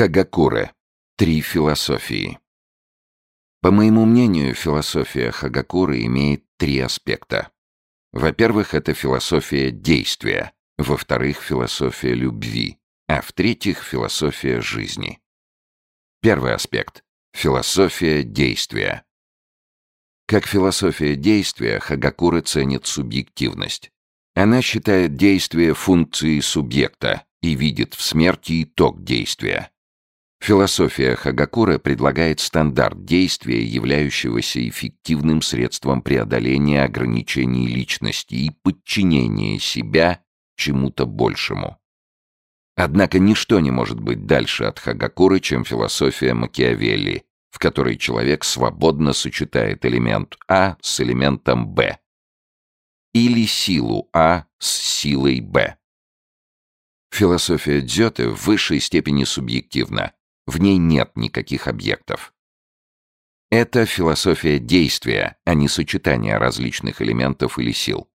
Хагакуре. Три философии. По моему мнению, философия Хагакуры имеет три аспекта. Во-первых, это философия действия, во-вторых, философия любви, а в-третьих, философия жизни. Первый аспект — философия действия. Как философия действия, Хагакура ценит субъективность. Она считает действие функцией субъекта и видит в смерти итог действия. Философия Хагакуры предлагает стандарт действия, являющегося эффективным средством преодоления ограничений личности и подчинения себя чему-то большему. Однако ничто не может быть дальше от Хагакуры, чем философия Макиавелли, в которой человек свободно сочетает элемент А с элементом Б. Или силу А с силой Б. Философия Дзёте в высшей степени субъективна, в ней нет никаких объектов. Это философия действия, а не сочетания различных элементов или сил.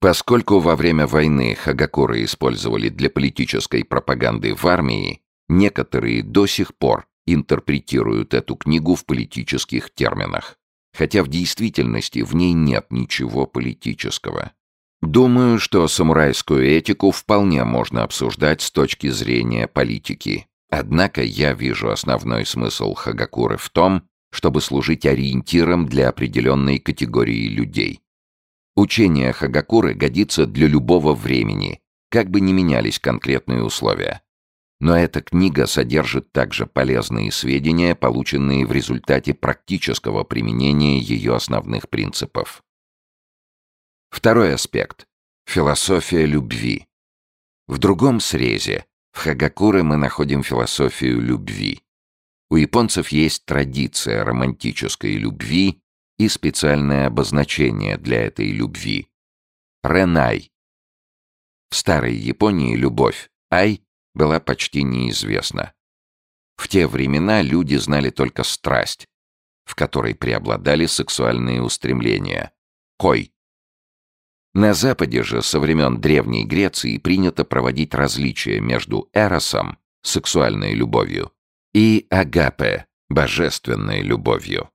Поскольку во время войны Хагакуры использовали для политической пропаганды в армии, некоторые до сих пор интерпретируют эту книгу в политических терминах, хотя в действительности в ней нет ничего политического. Думаю, что самурайскую этику вполне можно обсуждать с точки зрения политики, Однако я вижу основной смысл Хагакуры в том, чтобы служить ориентиром для определенной категории людей. Учение Хагакуры годится для любого времени, как бы ни менялись конкретные условия. Но эта книга содержит также полезные сведения, полученные в результате практического применения ее основных принципов. Второй аспект — философия любви. В другом срезе в Хагакуре мы находим философию любви. У японцев есть традиция романтической любви и специальное обозначение для этой любви — ренай. В старой Японии любовь ай была почти неизвестна. В те времена люди знали только страсть, в которой преобладали сексуальные устремления — кой. На Западе же со времен Древней Греции принято проводить различия между эросом, сексуальной любовью, и агапе, божественной любовью.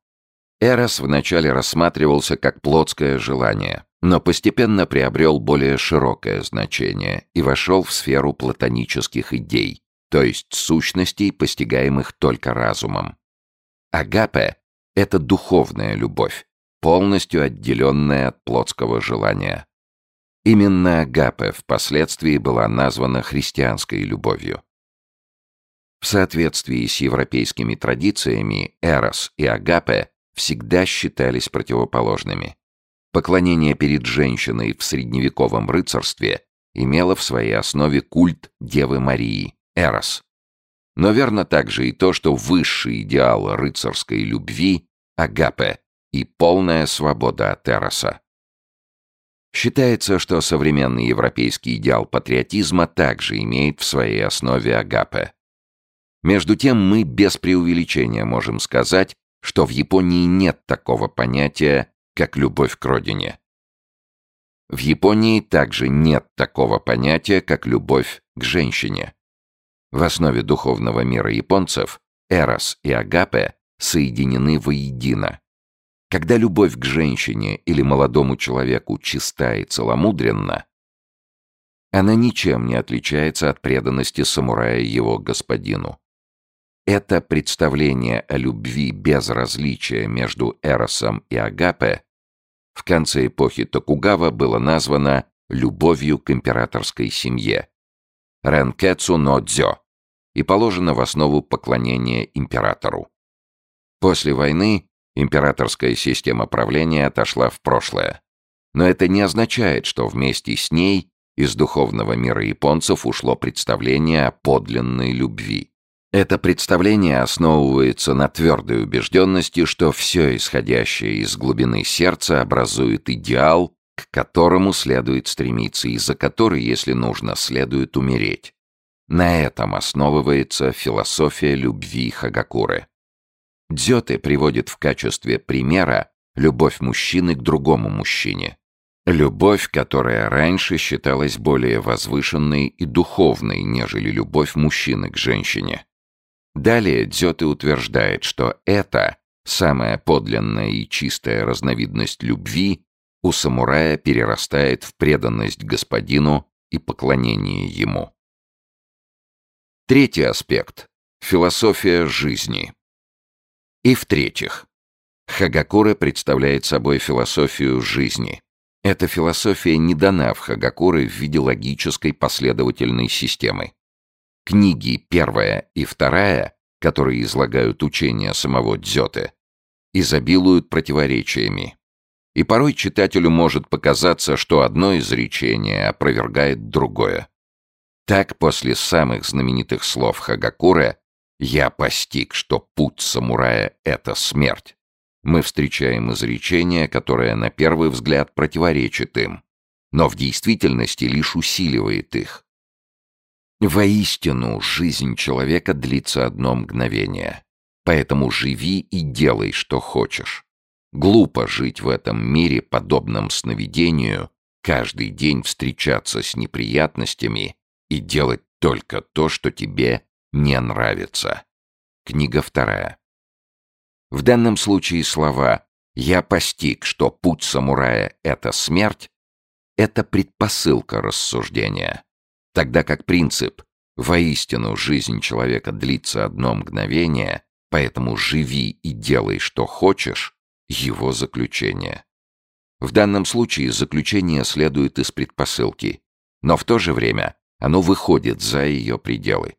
Эрос вначале рассматривался как плотское желание, но постепенно приобрел более широкое значение и вошел в сферу платонических идей, то есть сущностей, постигаемых только разумом. Агапе — это духовная любовь, полностью отделенная от плотского желания. Именно Агапе впоследствии была названа христианской любовью. В соответствии с европейскими традициями Эрос и Агапе всегда считались противоположными. Поклонение перед женщиной в средневековом рыцарстве имело в своей основе культ Девы Марии, Эрос. Но верно также и то, что высший идеал рыцарской любви — Агапе и полная свобода от Эроса. Считается, что современный европейский идеал патриотизма также имеет в своей основе агапе. Между тем мы без преувеличения можем сказать, что в Японии нет такого понятия, как любовь к родине. В Японии также нет такого понятия, как любовь к женщине. В основе духовного мира японцев эрос и агапе соединены воедино. Когда любовь к женщине или молодому человеку чиста и целомудренна, она ничем не отличается от преданности самурая его господину. Это представление о любви без различия между Эросом и Агапе в конце эпохи Токугава было названо «любовью к императорской семье» Ренкетсу но дзё и положено в основу поклонения императору. После войны Императорская система правления отошла в прошлое. Но это не означает, что вместе с ней из духовного мира японцев ушло представление о подлинной любви. Это представление основывается на твердой убежденности, что все исходящее из глубины сердца образует идеал, к которому следует стремиться и за который, если нужно, следует умереть. На этом основывается философия любви Хагакуры. Дзёте приводит в качестве примера любовь мужчины к другому мужчине. Любовь, которая раньше считалась более возвышенной и духовной, нежели любовь мужчины к женщине. Далее Дзёте утверждает, что это самая подлинная и чистая разновидность любви у самурая перерастает в преданность господину и поклонение ему. Третий аспект — философия жизни. И в-третьих, Хагакура представляет собой философию жизни. Эта философия не дана в Хагакуры в виде логической последовательной системы. Книги первая и вторая, которые излагают учения самого Дзёте, изобилуют противоречиями. И порой читателю может показаться, что одно изречение опровергает другое. Так, после самых знаменитых слов Хагакуре «Я постиг, что путь самурая — это смерть», мы встречаем изречение, которое на первый взгляд противоречит им, но в действительности лишь усиливает их. Воистину, жизнь человека длится одно мгновение, поэтому живи и делай, что хочешь. Глупо жить в этом мире, подобном сновидению, каждый день встречаться с неприятностями и делать только то, что тебе не нравится. Книга вторая. В данном случае слова «я постиг, что путь самурая — это смерть» — это предпосылка рассуждения, тогда как принцип «воистину жизнь человека длится одно мгновение, поэтому живи и делай, что хочешь» — его заключение. В данном случае заключение следует из предпосылки, но в то же время оно выходит за ее пределы.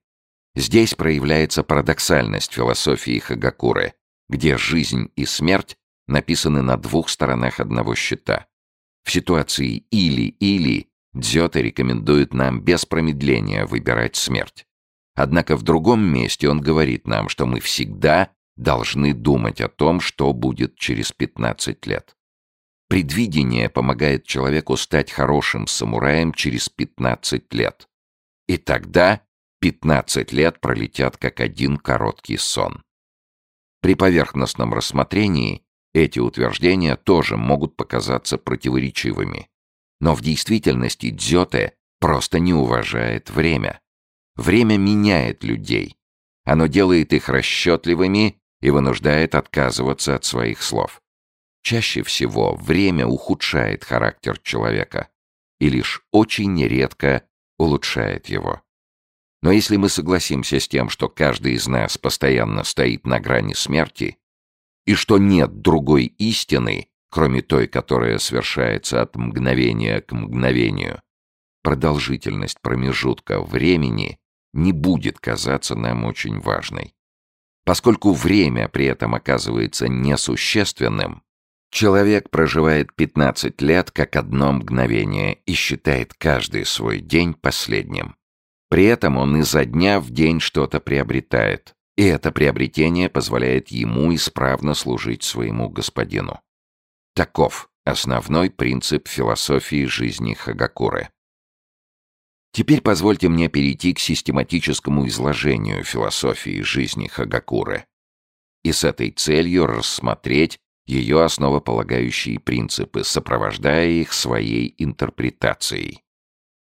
Здесь проявляется парадоксальность философии Хагакуры, где жизнь и смерть написаны на двух сторонах одного счета. В ситуации «или-или» Дзёте рекомендует нам без промедления выбирать смерть. Однако в другом месте он говорит нам, что мы всегда должны думать о том, что будет через 15 лет. Предвидение помогает человеку стать хорошим самураем через 15 лет. И тогда 15 лет пролетят как один короткий сон. При поверхностном рассмотрении эти утверждения тоже могут показаться противоречивыми. Но в действительности Дзёте просто не уважает время. Время меняет людей. Оно делает их расчетливыми и вынуждает отказываться от своих слов. Чаще всего время ухудшает характер человека и лишь очень редко улучшает его. Но если мы согласимся с тем, что каждый из нас постоянно стоит на грани смерти, и что нет другой истины, кроме той, которая совершается от мгновения к мгновению, продолжительность промежутка времени не будет казаться нам очень важной. Поскольку время при этом оказывается несущественным, Человек проживает 15 лет как одно мгновение и считает каждый свой день последним. При этом он изо дня в день что-то приобретает, и это приобретение позволяет ему исправно служить своему господину. Таков основной принцип философии жизни Хагакуры. Теперь позвольте мне перейти к систематическому изложению философии жизни Хагакуры и с этой целью рассмотреть ее основополагающие принципы, сопровождая их своей интерпретацией.